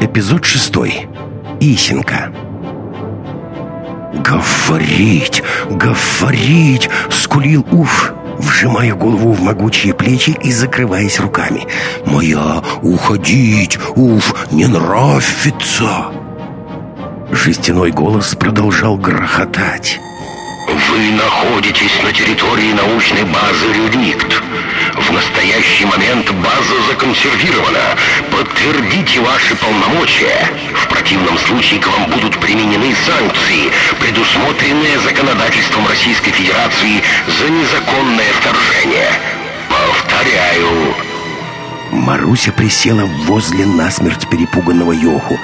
Эпизод шестой. Исенка. «Говорить! Говорить!» — скулил Уф, вжимая голову в могучие плечи и закрываясь руками. «Моя уходить! Уф, не нравится!» Жестяной голос продолжал грохотать. Вы находитесь на территории научной базы «Реликт». В настоящий момент база законсервирована. Подтвердите ваши полномочия. В противном случае к вам будут применены санкции, предусмотренные законодательством Российской Федерации за незаконное вторжение. Повторяю. Маруся присела возле насмерть перепуганного Йоху.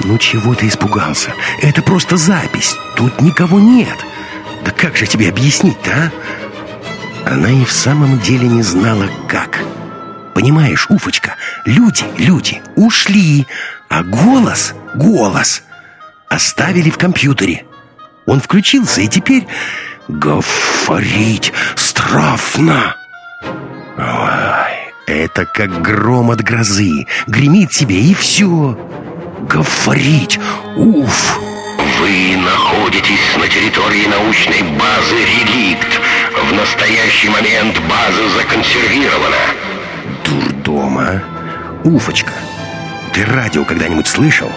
«Ну чего ты испугался? Это просто запись. Тут никого нет». Да как же тебе объяснить-то, а? Она и в самом деле не знала, как. Понимаешь, Уфочка, люди, люди ушли, а голос, голос оставили в компьютере. Он включился, и теперь говорить страфно. Ой, это как гром от грозы. Гремит себе, и все. Говорить, уф. Вы находитесь на территории научной базы «Реликт». В настоящий момент база законсервирована. Дурдома. Уфочка, ты радио когда-нибудь слышал?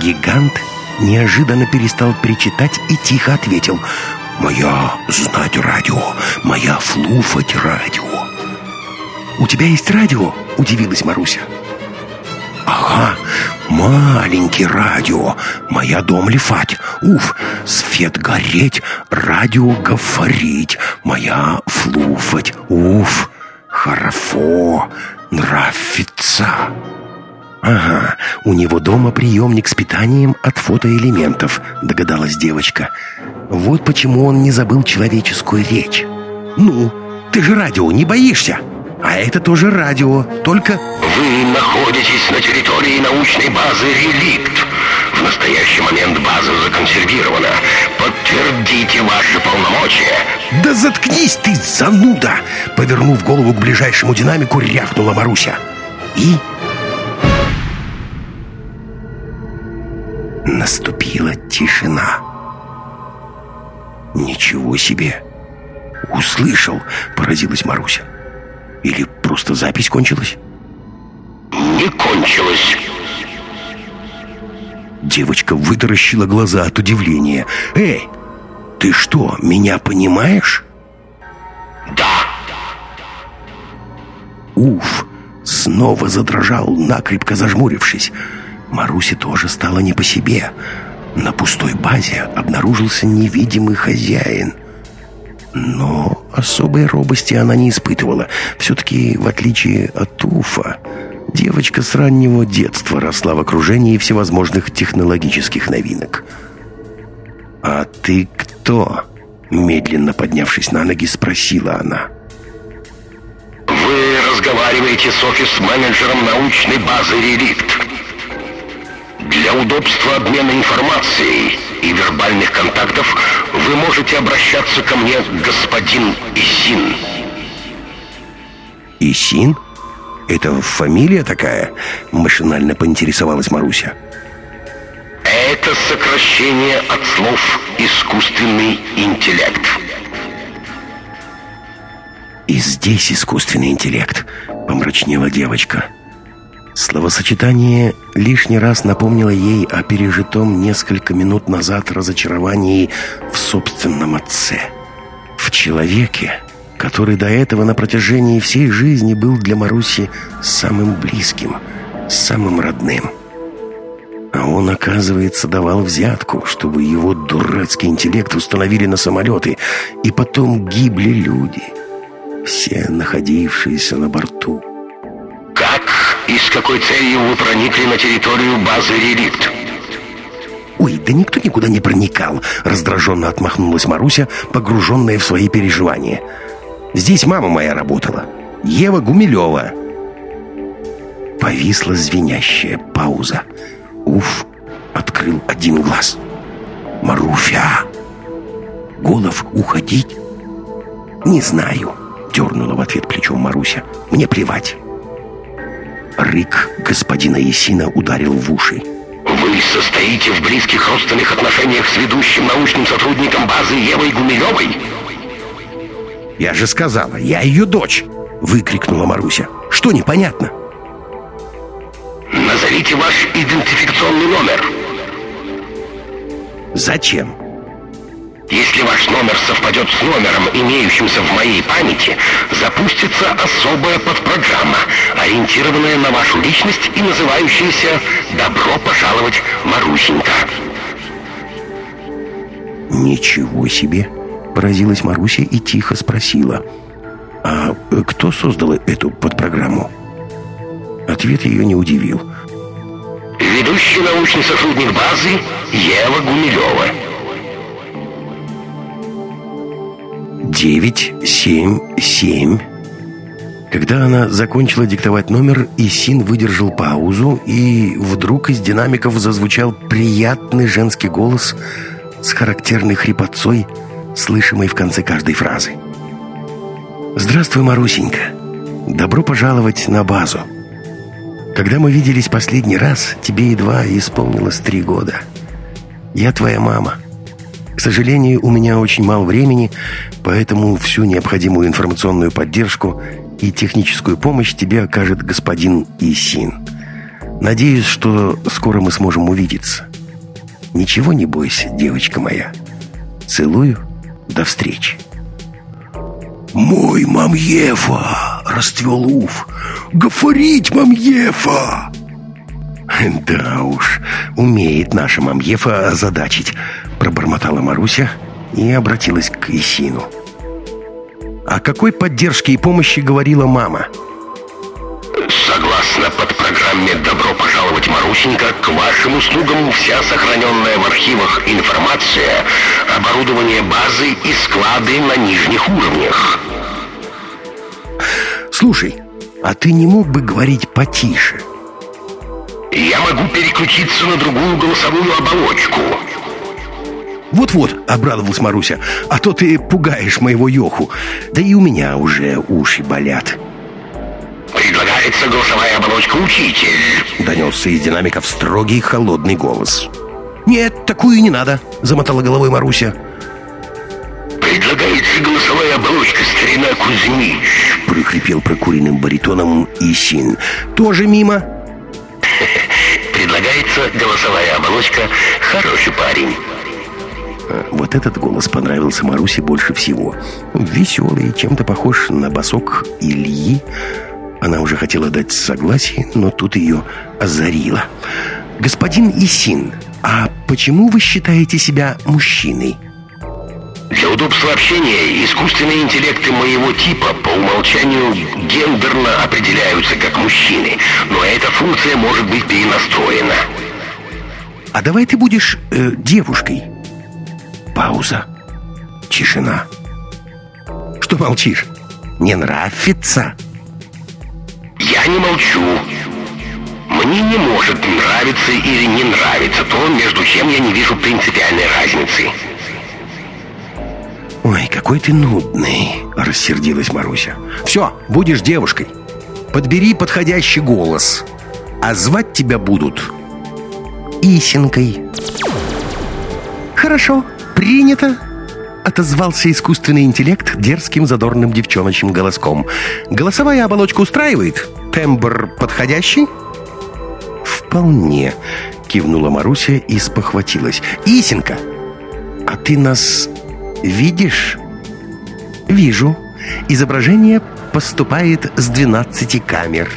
Гигант неожиданно перестал причитать и тихо ответил «Моя знать радио, моя флуфать радио». «У тебя есть радио?» – удивилась Маруся. «Ага, маленький радио, моя дом лифать, уф, свет гореть, радио говорить, моя флуфать, уф, хорошо, нравится». «Ага, у него дома приемник с питанием от фотоэлементов», — догадалась девочка. «Вот почему он не забыл человеческую речь». «Ну, ты же радио не боишься?» А это тоже радио, только... Вы находитесь на территории научной базы «Реликт». В настоящий момент база законсервирована. Подтвердите ваши полномочия. Да заткнись ты, зануда! Повернув голову к ближайшему динамику, рявкнула Маруся. И... Наступила тишина. Ничего себе! Услышал, поразилась Маруся. Или просто запись кончилась? Не кончилась. Девочка вытаращила глаза от удивления. «Эй, ты что, меня понимаешь?» «Да». Уф, снова задрожал, накрепко зажмурившись. Марусе тоже стало не по себе. На пустой базе обнаружился невидимый хозяин — но особой робости она не испытывала. Все-таки, в отличие от Уфа, девочка с раннего детства росла в окружении всевозможных технологических новинок. «А ты кто?» Медленно поднявшись на ноги, спросила она. «Вы разговариваете с офис-менеджером научной базы «Реликт». Для удобства обмена информацией и вербальных контактов вы можете обращаться ко мне, господин Исин. Исин? Это фамилия такая? Машинально поинтересовалась Маруся. Это сокращение от слов «искусственный интеллект». И здесь искусственный интеллект, помрачнела девочка. Словосочетание лишний раз напомнило ей о пережитом несколько минут назад разочаровании в собственном отце. В человеке, который до этого на протяжении всей жизни был для Маруси самым близким, самым родным. А он, оказывается, давал взятку, чтобы его дурацкий интеллект установили на самолеты, и потом гибли люди, все находившиеся на борту. С какой целью вы проникли на территорию базы «Реликт»? «Ой, да никто никуда не проникал», — раздраженно отмахнулась Маруся, погруженная в свои переживания. «Здесь мама моя работала. Ева Гумилева». Повисла звенящая пауза. Уф, открыл один глаз. «Маруфя! Голов уходить?» «Не знаю», — дернула в ответ плечом Маруся. «Мне плевать». Рык господина Есина ударил в уши. Вы состоите в близких родственных отношениях с ведущим научным сотрудником базы Евой Гумилевой? Я же сказала, я ее дочь! Выкрикнула Маруся. Что непонятно? Назовите ваш идентификационный номер. Зачем? Если ваш номер совпадет с номером, имеющимся в моей памяти, запустится особая подпрограмма, ориентированная на вашу личность и называющаяся «Добро пожаловать, Марусенька». «Ничего себе!» — поразилась Маруся и тихо спросила. «А кто создал эту подпрограмму?» Ответ ее не удивил. «Ведущий научный сотрудник базы Ева Гумилева». Девять семь семь. Когда она закончила диктовать номер, Исин выдержал паузу, и вдруг из динамиков зазвучал приятный женский голос с характерной хрипотцой, слышимой в конце каждой фразы. «Здравствуй, Марусенька. Добро пожаловать на базу. Когда мы виделись последний раз, тебе едва исполнилось три года. Я твоя мама». К сожалению, у меня очень мало времени, поэтому всю необходимую информационную поддержку и техническую помощь тебе окажет господин Исин. Надеюсь, что скоро мы сможем увидеться. Ничего не бойся, девочка моя. Целую. До встречи. «Мой мамьефа!» — расцвел Уф. «Говорить мамьефа!» «Да уж, умеет наша мамьефа озадачить», — пробормотала Маруся и обратилась к Исину. «О какой поддержке и помощи говорила мама?» Согласно подпрограмме «Добро пожаловать, Марусенька», к вашим услугам вся сохраненная в архивах информация, оборудование базы и склады на нижних уровнях. Слушай, а ты не мог бы говорить потише? Я могу переключиться на другую голосовую оболочку. Вот-вот, обрадовалась Маруся, а то ты пугаешь моего Йоху. Да и у меня уже уши болят. Предлагается голосовая оболочка «Учитель». Донесся из динамиков строгий холодный голос. «Нет, такую не надо», — замотала головой Маруся. Предлагается голосовая оболочка «Старина Кузьмич». Прохрипел прокуренным баритоном Исин. «Тоже мимо?» Предлагается голосовая оболочка «Хороший парень». Вот этот голос понравился Марусе больше всего. Веселый, чем-то похож на босок Ильи. Она уже хотела дать согласие, но тут ее озарило. «Господин Исин, а почему вы считаете себя мужчиной?» Для удобства общения искусственные интеллекты моего типа по умолчанию гендерно определяются как мужчины, но эта функция может быть перенастроена. А давай ты будешь э, девушкой. Пауза. Тишина. Что молчишь? Не нравится? Я не молчу. Мне не может нравиться или не нравиться то, между чем я не вижу принципиальной разницы. «Ой, какой ты нудный!» — рассердилась Маруся. «Все, будешь девушкой. Подбери подходящий голос. А звать тебя будут Исенкой». «Хорошо, принято!» — отозвался искусственный интеллект дерзким задорным девчоночьим голоском. «Голосовая оболочка устраивает? Тембр подходящий?» «Вполне», — кивнула Маруся и спохватилась. «Исенка, а ты нас видишь?» «Вижу. Изображение поступает с 12 камер».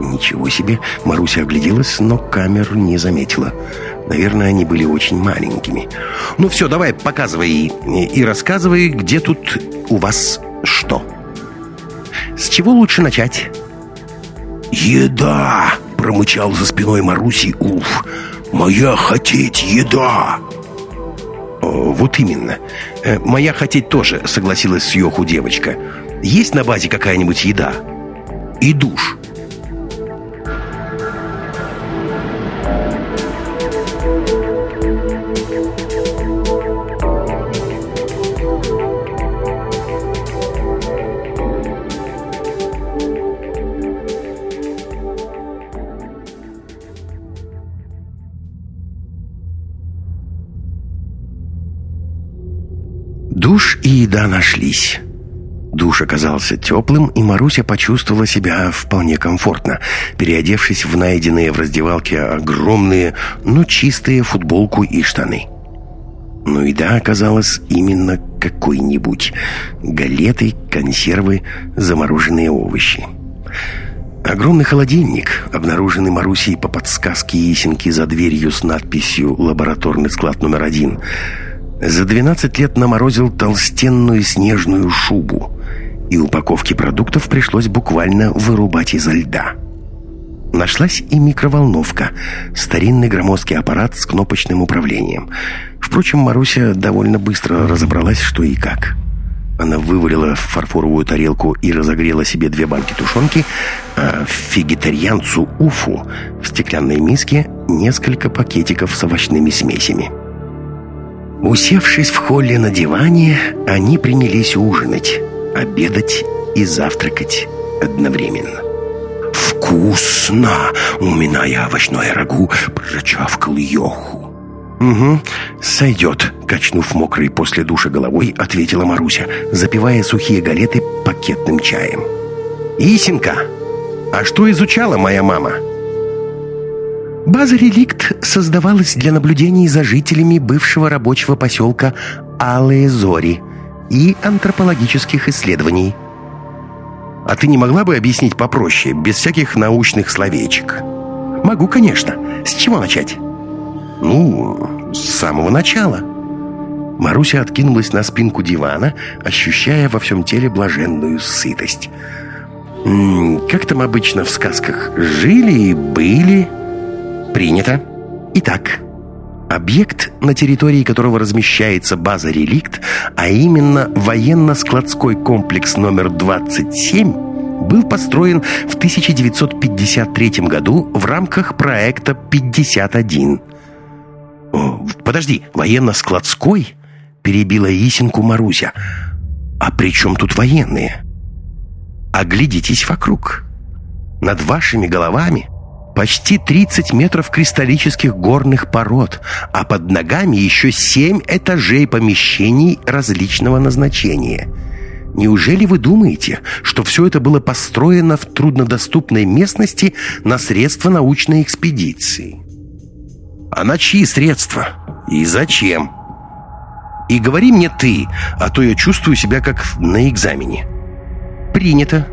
Ничего себе, Маруся огляделась, но камер не заметила. Наверное, они были очень маленькими. Ну все, давай, показывай и, рассказывай, где тут у вас что. С чего лучше начать? «Еда!» — промычал за спиной Маруси Уф. «Моя хотеть еда!» «Вот именно. Э, моя хотеть тоже», — согласилась с Йоху девочка. «Есть на базе какая-нибудь еда?» «И душ». Еда нашлись. Душ оказался теплым, и Маруся почувствовала себя вполне комфортно, переодевшись в найденные в раздевалке огромные, но чистые футболку и штаны. Но еда оказалась именно какой-нибудь. Галеты, консервы, замороженные овощи. Огромный холодильник, обнаруженный Марусей по подсказке Есенки за дверью с надписью «Лабораторный склад номер один», за 12 лет наморозил толстенную снежную шубу, и упаковки продуктов пришлось буквально вырубать изо льда. Нашлась и микроволновка, старинный громоздкий аппарат с кнопочным управлением. Впрочем, Маруся довольно быстро разобралась, что и как. Она вывалила в фарфоровую тарелку и разогрела себе две банки тушенки, а фегетарианцу Уфу в стеклянной миске несколько пакетиков с овощными смесями. Усевшись в холле на диване, они принялись ужинать, обедать и завтракать одновременно. «Вкусно!» — уминая овощное рагу, прочавкал Йоху. «Угу, сойдет», — качнув мокрой после душа головой, ответила Маруся, запивая сухие галеты пакетным чаем. «Исенька, а что изучала моя мама?» База «Реликт» создавалась для наблюдений за жителями бывшего рабочего поселка Алые Зори и антропологических исследований. А ты не могла бы объяснить попроще, без всяких научных словечек? Могу, конечно. С чего начать? Ну, с самого начала. Маруся откинулась на спинку дивана, ощущая во всем теле блаженную сытость. Как там обычно в сказках? Жили и были Принято. Итак, объект, на территории которого размещается база «Реликт», а именно военно-складской комплекс номер 27, был построен в 1953 году в рамках проекта «51». О, «Подожди, военно-складской?» — перебила Исинку Маруся. «А при чем тут военные?» «Оглядитесь вокруг. Над вашими головами Почти 30 метров кристаллических горных пород, а под ногами еще 7 этажей помещений различного назначения. Неужели вы думаете, что все это было построено в труднодоступной местности на средства научной экспедиции? А на чьи средства? И зачем? И говори мне ты, а то я чувствую себя как на экзамене. Принято.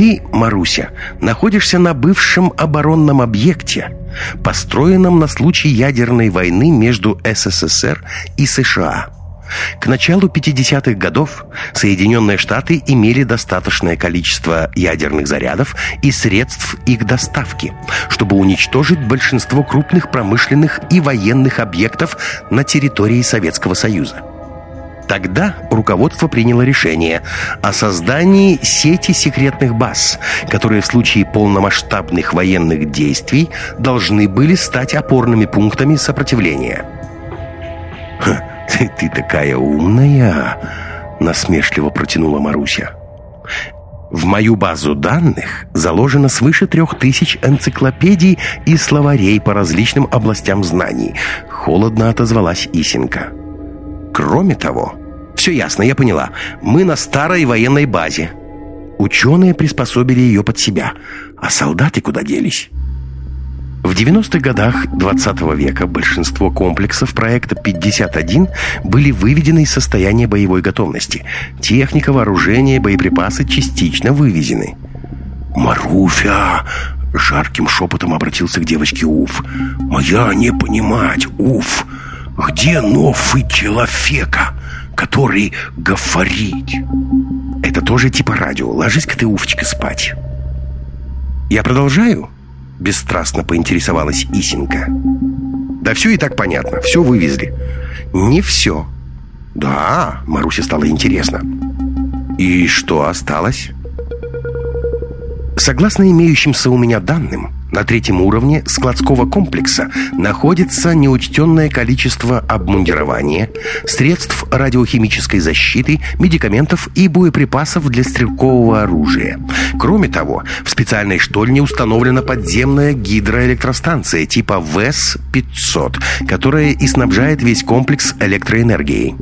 Ты, Маруся, находишься на бывшем оборонном объекте, построенном на случай ядерной войны между СССР и США. К началу 50-х годов Соединенные Штаты имели достаточное количество ядерных зарядов и средств их доставки, чтобы уничтожить большинство крупных промышленных и военных объектов на территории Советского Союза. Тогда руководство приняло решение о создании сети секретных баз, которые в случае полномасштабных военных действий должны были стать опорными пунктами сопротивления. «Ты, ты такая умная!» — насмешливо протянула Маруся. В мою базу данных заложено свыше трех тысяч энциклопедий и словарей по различным областям знаний. Холодно отозвалась Исенка. Кроме того, все ясно, я поняла. Мы на старой военной базе. Ученые приспособили ее под себя. А солдаты куда делись? В 90-х годах 20 -го века большинство комплексов проекта 51 были выведены из состояния боевой готовности. Техника, вооружение, боеприпасы частично вывезены. «Маруфя!» — жарким шепотом обратился к девочке Уф. «Моя не понимать, Уф! Где новый человека?» Который говорить. Это тоже типа радио. Ложись-ка ты, Уфочка, спать. Я продолжаю? Бесстрастно поинтересовалась Исенька. Да все и так понятно. Все вывезли. Не все. Да, Марусе стало интересно. И что осталось? Согласно имеющимся у меня данным, на третьем уровне складского комплекса находится неучтенное количество обмундирования, средств радиохимической защиты, медикаментов и боеприпасов для стрелкового оружия. Кроме того, в специальной штольне установлена подземная гидроэлектростанция типа ВЭС-500, которая и снабжает весь комплекс электроэнергией.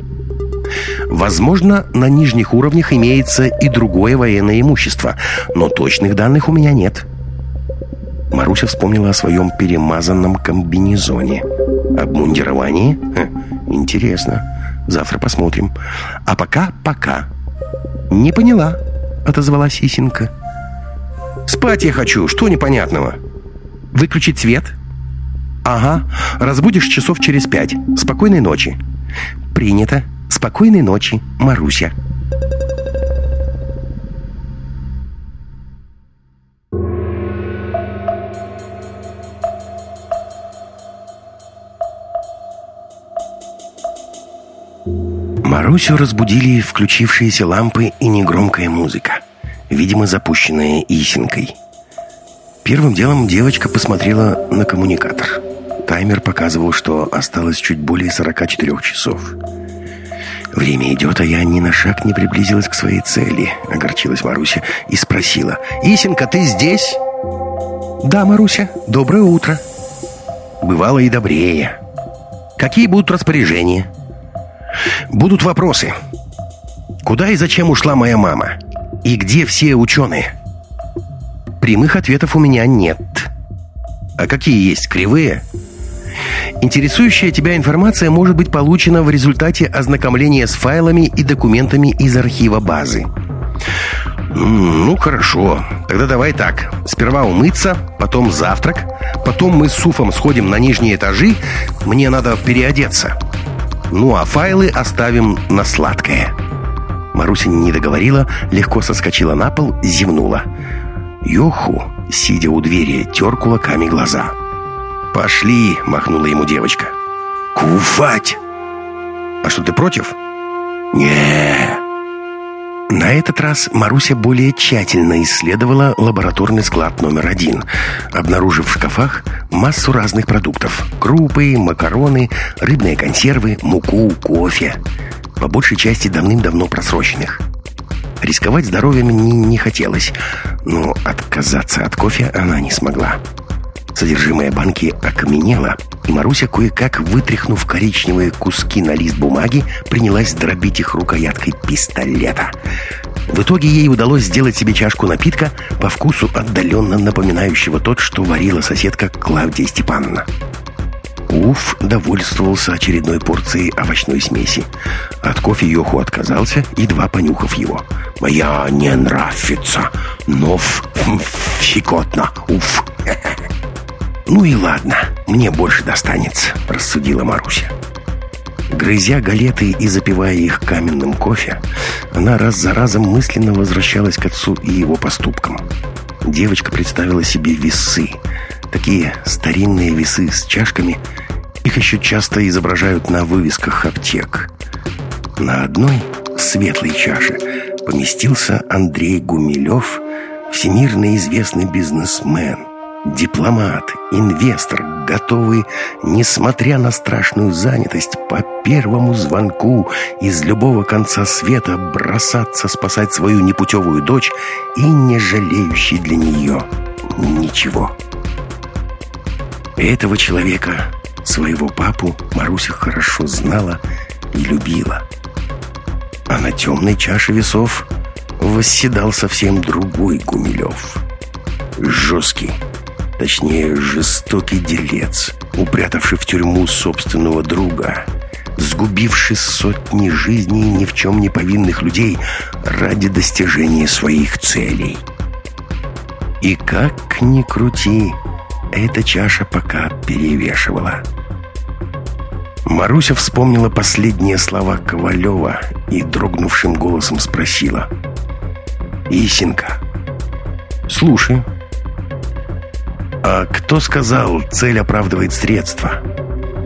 Возможно, на нижних уровнях имеется и другое военное имущество, но точных данных у меня нет. Маруся вспомнила о своем перемазанном комбинезоне. Обмундирование? Хм, интересно. Завтра посмотрим. А пока пока. Не поняла, отозвалась Исенька. Спать я хочу, что непонятного? Выключить свет? Ага, разбудишь часов через пять. Спокойной ночи. Принято. Спокойной ночи, Маруся. Марусю разбудили включившиеся лампы и негромкая музыка, видимо, запущенная Исенкой. Первым делом девочка посмотрела на коммуникатор. Таймер показывал, что осталось чуть более 44 часов. «Время идет, а я ни на шаг не приблизилась к своей цели», — огорчилась Маруся и спросила. «Исенка, ты здесь?» «Да, Маруся, доброе утро». «Бывало и добрее». «Какие будут распоряжения?» «Будут вопросы. Куда и зачем ушла моя мама? И где все ученые?» «Прямых ответов у меня нет». «А какие есть кривые?» Интересующая тебя информация может быть получена в результате ознакомления с файлами и документами из архива базы. Ну, хорошо. Тогда давай так. Сперва умыться, потом завтрак, потом мы с Суфом сходим на нижние этажи. Мне надо переодеться. Ну, а файлы оставим на сладкое. Маруся не договорила, легко соскочила на пол, зевнула. Йоху, сидя у двери, тер кулаками глаза. «Пошли!» — махнула ему девочка. «Куфать!» «А что, ты против?» не На этот раз Маруся более тщательно исследовала лабораторный склад номер один, обнаружив в шкафах массу разных продуктов. Крупы, макароны, рыбные консервы, муку, кофе. По большей части давным-давно просроченных. Рисковать здоровьем не, не хотелось, но отказаться от кофе она не смогла. Содержимое банки окаменело, и Маруся, кое-как вытряхнув коричневые куски на лист бумаги, принялась дробить их рукояткой пистолета. В итоге ей удалось сделать себе чашку напитка по вкусу отдаленно напоминающего тот, что варила соседка Клавдия Степановна. Уф довольствовался очередной порцией овощной смеси. От кофе Йоху отказался, едва понюхав его. «Моя не нравится, но фикотно, уф!» «Ну и ладно, мне больше достанется», — рассудила Маруся. Грызя галеты и запивая их каменным кофе, она раз за разом мысленно возвращалась к отцу и его поступкам. Девочка представила себе весы. Такие старинные весы с чашками. Их еще часто изображают на вывесках аптек. На одной светлой чаше поместился Андрей Гумилев, всемирно известный бизнесмен, Дипломат, инвестор, готовый, несмотря на страшную занятость, по первому звонку из любого конца света бросаться спасать свою непутевую дочь и не жалеющий для нее ничего. Этого человека, своего папу, Маруся хорошо знала и любила. А на темной чаше весов восседал совсем другой Гумилев. Жесткий, Точнее, жестокий делец, упрятавший в тюрьму собственного друга, сгубивший сотни жизней ни в чем не повинных людей ради достижения своих целей. И как ни крути, эта чаша пока перевешивала. Маруся вспомнила последние слова Ковалева и дрогнувшим голосом спросила. «Исенька, слушай, а кто сказал «цель оправдывает средства»?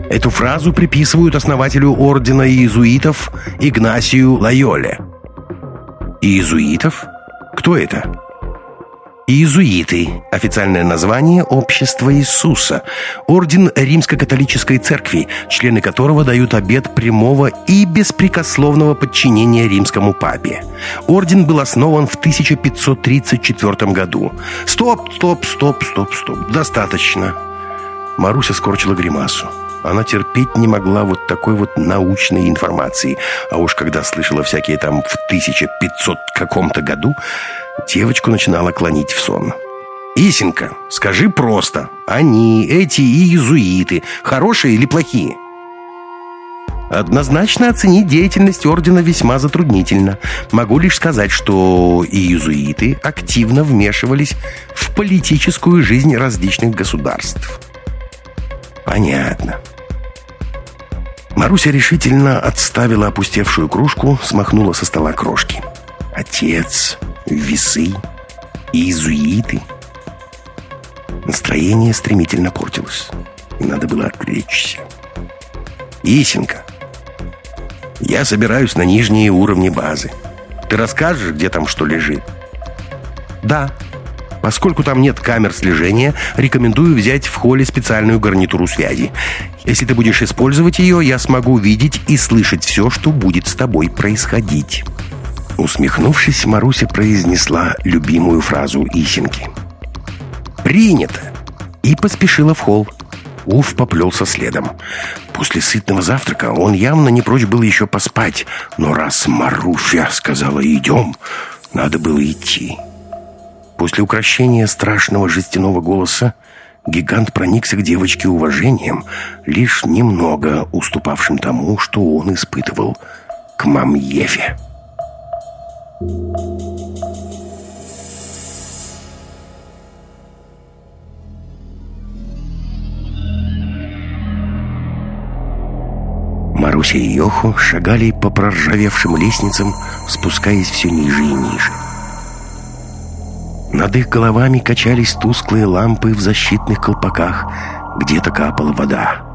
Эту фразу приписывают основателю ордена иезуитов Игнасию Лайоле. Иезуитов? Кто это? Иезуиты – официальное название Общества Иисуса, орден Римско-католической церкви, члены которого дают обет прямого и беспрекословного подчинения римскому папе. Орден был основан в 1534 году. Стоп, стоп, стоп, стоп, стоп. Достаточно. Маруся скорчила гримасу. Она терпеть не могла вот такой вот научной информации. А уж когда слышала всякие там в 1500 каком-то году, девочку начинала клонить в сон. «Исенька, скажи просто, они, эти иезуиты, хорошие или плохие?» Однозначно оценить деятельность ордена весьма затруднительно. Могу лишь сказать, что иезуиты активно вмешивались в политическую жизнь различных государств. Понятно. Маруся решительно отставила опустевшую кружку, смахнула со стола крошки. Отец, весы, иезуиты. Настроение стремительно портилось. И надо было отвлечься. Исенька, я собираюсь на нижние уровни базы. Ты расскажешь, где там что лежит? Да. Поскольку там нет камер слежения, рекомендую взять в холле специальную гарнитуру связи. Если ты будешь использовать ее, я смогу видеть и слышать все, что будет с тобой происходить. Усмехнувшись, Маруся произнесла любимую фразу Исеньки. «Принято!» и поспешила в холл. Уф поплелся следом. После сытного завтрака он явно не прочь был еще поспать. Но раз Маруфя сказала «идем», надо было идти. После украшения страшного жестяного голоса гигант проникся к девочке уважением, лишь немного уступавшим тому, что он испытывал к мамьеве. Маруся и Йоху шагали по проржавевшим лестницам, спускаясь все ниже и ниже. Над их головами качались тусклые лампы в защитных колпаках, где-то капала вода.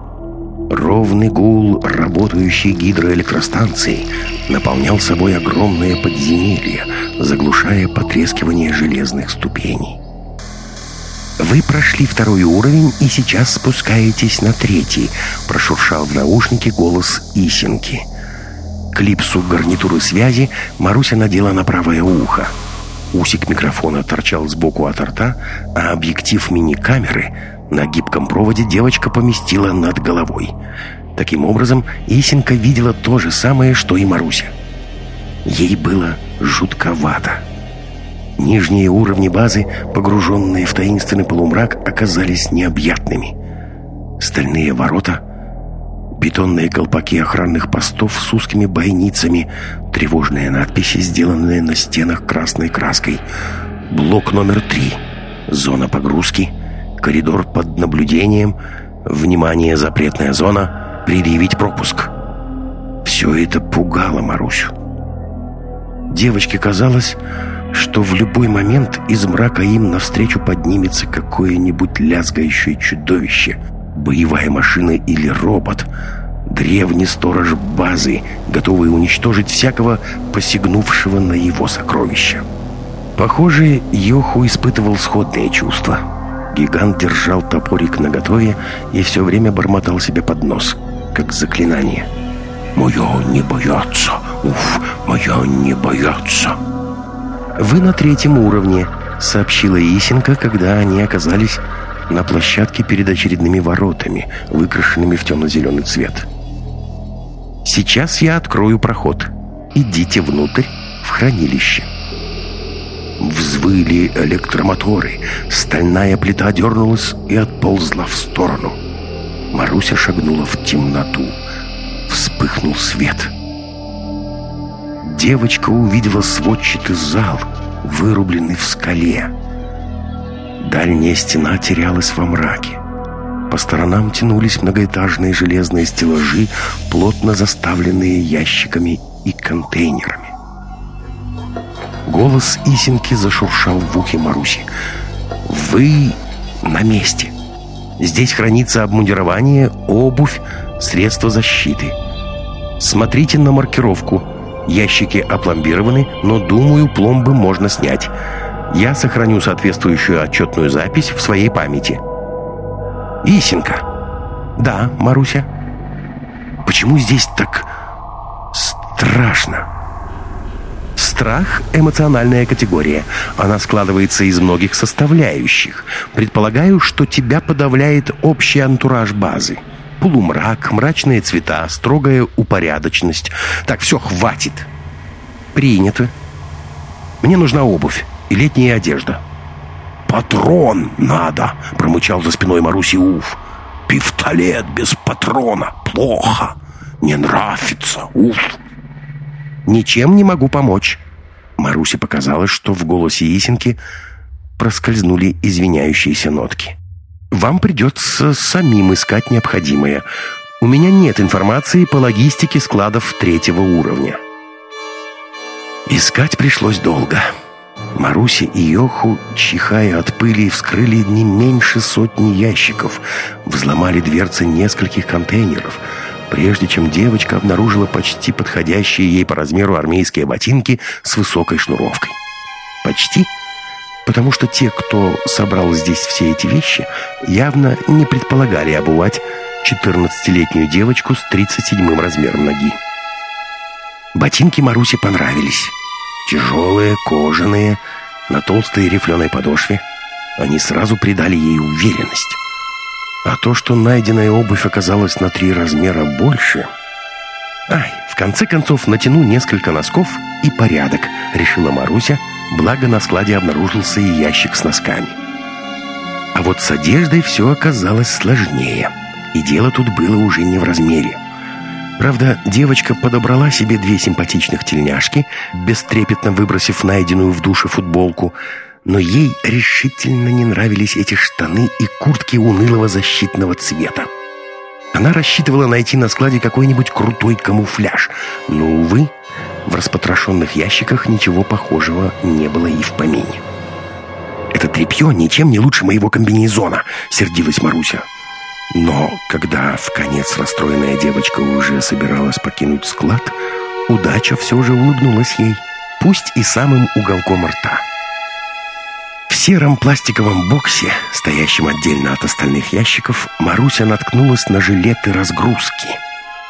Ровный гул работающей гидроэлектростанции наполнял собой огромное подземелье, заглушая потрескивание железных ступеней. «Вы прошли второй уровень и сейчас спускаетесь на третий», прошуршал в наушнике голос Исенки. Клипсу гарнитуры связи Маруся надела на правое ухо. Усик микрофона торчал сбоку от рта, а объектив мини-камеры на гибком проводе девочка поместила над головой. Таким образом, Исенка видела то же самое, что и Маруся. Ей было жутковато. Нижние уровни базы, погруженные в таинственный полумрак, оказались необъятными. Стальные ворота, бетонные колпаки охранных постов с узкими бойницами, тревожные надписи, сделанные на стенах красной краской. Блок номер три. Зона погрузки. Коридор под наблюдением. Внимание, запретная зона. Предъявить пропуск. Все это пугало Марусю. Девочке казалось, что в любой момент из мрака им навстречу поднимется какое-нибудь лязгающее чудовище, боевая машина или робот, древний сторож базы, готовый уничтожить всякого посягнувшего на его сокровища. Похоже, Йоху испытывал сходные чувства. Гигант держал топорик наготове и все время бормотал себе под нос, как заклинание. «Моя не боятся! Уф, моя не боятся!» «Вы на третьем уровне», — сообщила Исенка, когда они оказались на площадке перед очередными воротами, выкрашенными в темно-зеленый цвет. «Сейчас я открою проход. Идите внутрь, в хранилище». Взвыли электромоторы, стальная плита дернулась и отползла в сторону. Маруся шагнула в темноту. Вспыхнул свет — девочка увидела сводчатый зал, вырубленный в скале. Дальняя стена терялась во мраке. По сторонам тянулись многоэтажные железные стеллажи, плотно заставленные ящиками и контейнерами. Голос Исенки зашуршал в ухе Маруси. «Вы на месте. Здесь хранится обмундирование, обувь, средства защиты. Смотрите на маркировку – Ящики опломбированы, но, думаю, пломбы можно снять. Я сохраню соответствующую отчетную запись в своей памяти. Исенка. Да, Маруся. Почему здесь так страшно? Страх – эмоциональная категория. Она складывается из многих составляющих. Предполагаю, что тебя подавляет общий антураж базы. Полумрак, мрачные цвета, строгая упорядоченность. Так, все, хватит. Принято. Мне нужна обувь и летняя одежда. «Патрон надо!» — промычал за спиной Маруси Уф. «Пистолет без патрона. Плохо. Не нравится. Уф!» «Ничем не могу помочь». Марусе показалось, что в голосе Исенки проскользнули извиняющиеся нотки. «Вам придется самим искать необходимое. У меня нет информации по логистике складов третьего уровня». Искать пришлось долго. Маруся и Йоху, чихая от пыли, вскрыли не меньше сотни ящиков, взломали дверцы нескольких контейнеров — прежде чем девочка обнаружила почти подходящие ей по размеру армейские ботинки с высокой шнуровкой. Почти, потому что те, кто собрал здесь все эти вещи, явно не предполагали обувать 14-летнюю девочку с 37-м размером ноги. Ботинки Марусе понравились. Тяжелые, кожаные, на толстой рифленой подошве. Они сразу придали ей уверенность. А то, что найденная обувь оказалась на три размера больше... Ай, в конце концов натяну несколько носков и порядок, решила Маруся, благо на складе обнаружился и ящик с носками. А вот с одеждой все оказалось сложнее, и дело тут было уже не в размере. Правда, девочка подобрала себе две симпатичных тельняшки, бестрепетно выбросив найденную в душе футболку – но ей решительно не нравились эти штаны и куртки унылого защитного цвета. Она рассчитывала найти на складе какой-нибудь крутой камуфляж, но, увы, в распотрошенных ящиках ничего похожего не было и в помине. «Это тряпье ничем не лучше моего комбинезона», — сердилась Маруся. Но когда в конец расстроенная девочка уже собиралась покинуть склад, удача все же улыбнулась ей, пусть и самым уголком рта сером пластиковом боксе, стоящем отдельно от остальных ящиков, Маруся наткнулась на жилеты разгрузки,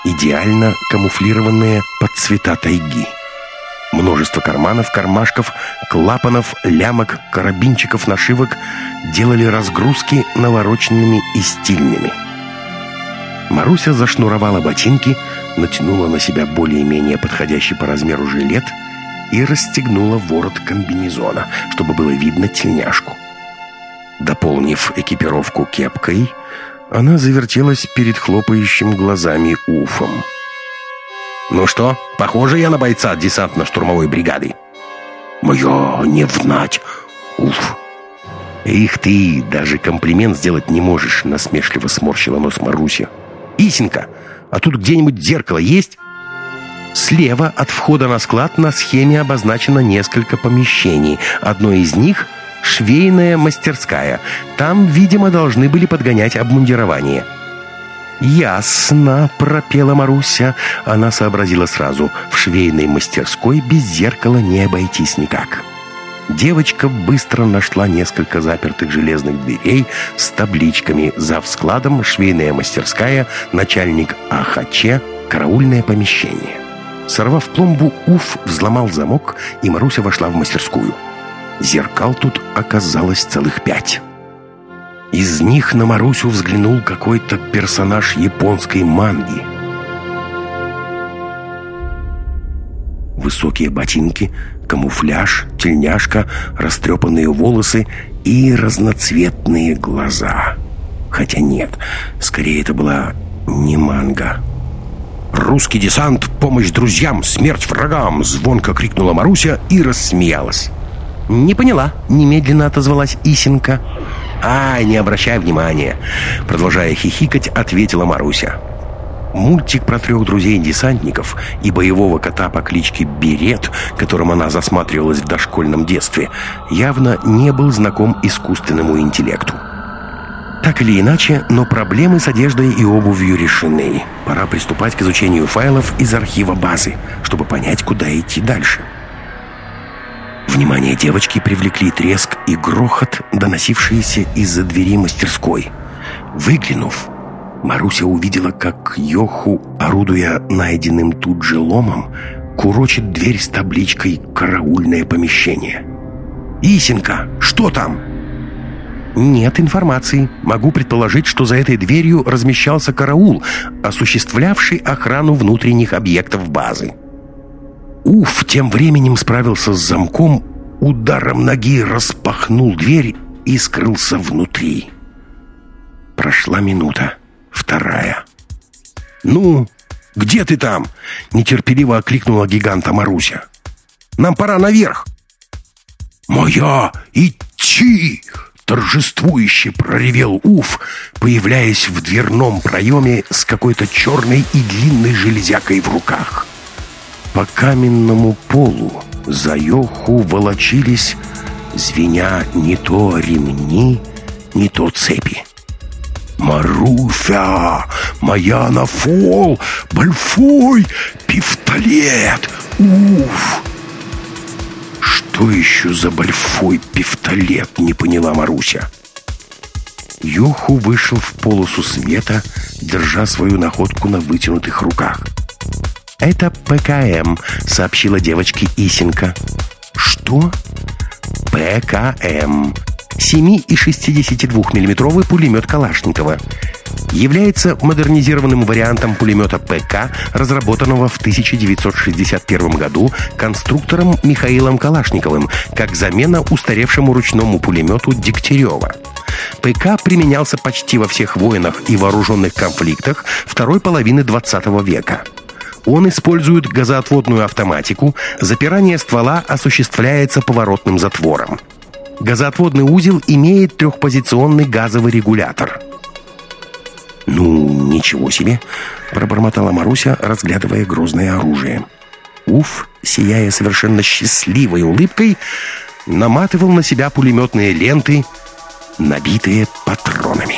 идеально камуфлированные под цвета тайги. Множество карманов, кармашков, клапанов, лямок, карабинчиков, нашивок делали разгрузки навороченными и стильными. Маруся зашнуровала ботинки, натянула на себя более-менее подходящий по размеру жилет — и расстегнула ворот комбинезона, чтобы было видно тельняшку. Дополнив экипировку кепкой, она завертелась перед хлопающим глазами уфом. «Ну что, похоже я на бойца десантно-штурмовой бригады?» «Моя не внать, уф!» «Их ты даже комплимент сделать не можешь», — насмешливо сморщила нос Маруся. «Исенька, а тут где-нибудь зеркало есть?» Слева от входа на склад на схеме обозначено несколько помещений. Одно из них — швейная мастерская. Там, видимо, должны были подгонять обмундирование. «Ясно», — пропела Маруся. Она сообразила сразу. В швейной мастерской без зеркала не обойтись никак. Девочка быстро нашла несколько запертых железных дверей с табличками «Зав складом», «Швейная мастерская», «Начальник АХЧ», «Караульное помещение». Сорвав пломбу, Уф взломал замок, и Маруся вошла в мастерскую. Зеркал тут оказалось целых пять. Из них на Марусю взглянул какой-то персонаж японской манги. Высокие ботинки, камуфляж, тельняшка, растрепанные волосы и разноцветные глаза. Хотя нет, скорее это была не манга, «Русский десант! Помощь друзьям! Смерть врагам!» Звонко крикнула Маруся и рассмеялась. «Не поняла», — немедленно отозвалась Исенка. «Ай, не обращай внимания!» Продолжая хихикать, ответила Маруся. Мультик про трех друзей-десантников и боевого кота по кличке Берет, которым она засматривалась в дошкольном детстве, явно не был знаком искусственному интеллекту. Так или иначе, но проблемы с одеждой и обувью решены. Пора приступать к изучению файлов из архива базы, чтобы понять, куда идти дальше. Внимание девочки привлекли треск и грохот, доносившиеся из-за двери мастерской. Выглянув, Маруся увидела, как Йоху, орудуя найденным тут же ломом, курочит дверь с табличкой «Караульное помещение». «Исенька, что там?» «Нет информации. Могу предположить, что за этой дверью размещался караул, осуществлявший охрану внутренних объектов базы». Уф тем временем справился с замком, ударом ноги распахнул дверь и скрылся внутри. Прошла минута, вторая. «Ну, где ты там?» — нетерпеливо окликнула гиганта Маруся. «Нам пора наверх!» «Моя идти!» — торжествующе проревел Уф, появляясь в дверном проеме с какой-то черной и длинной железякой в руках. По каменному полу за Йоху волочились, звеня не то ремни, не то цепи. «Маруфя! Моя нафол! Большой пистолет! Уф!» «Что еще за большой пистолет?» — не поняла Маруся. Юху вышел в полосу света, держа свою находку на вытянутых руках. «Это ПКМ», — сообщила девочке Исенка. «Что?» «ПКМ. 7 и 62 миллиметровый пулемет Калашникова. Является модернизированным вариантом пулемета ПК, разработанного в 1961 году конструктором Михаилом Калашниковым, как замена устаревшему ручному пулемету Дегтярева. ПК применялся почти во всех войнах и вооруженных конфликтах второй половины 20 века. Он использует газоотводную автоматику, запирание ствола осуществляется поворотным затвором. Газоотводный узел имеет трехпозиционный газовый регулятор. «Ну, ничего себе!» — пробормотала Маруся, разглядывая грозное оружие. Уф, сияя совершенно счастливой улыбкой, наматывал на себя пулеметные ленты, набитые патронами.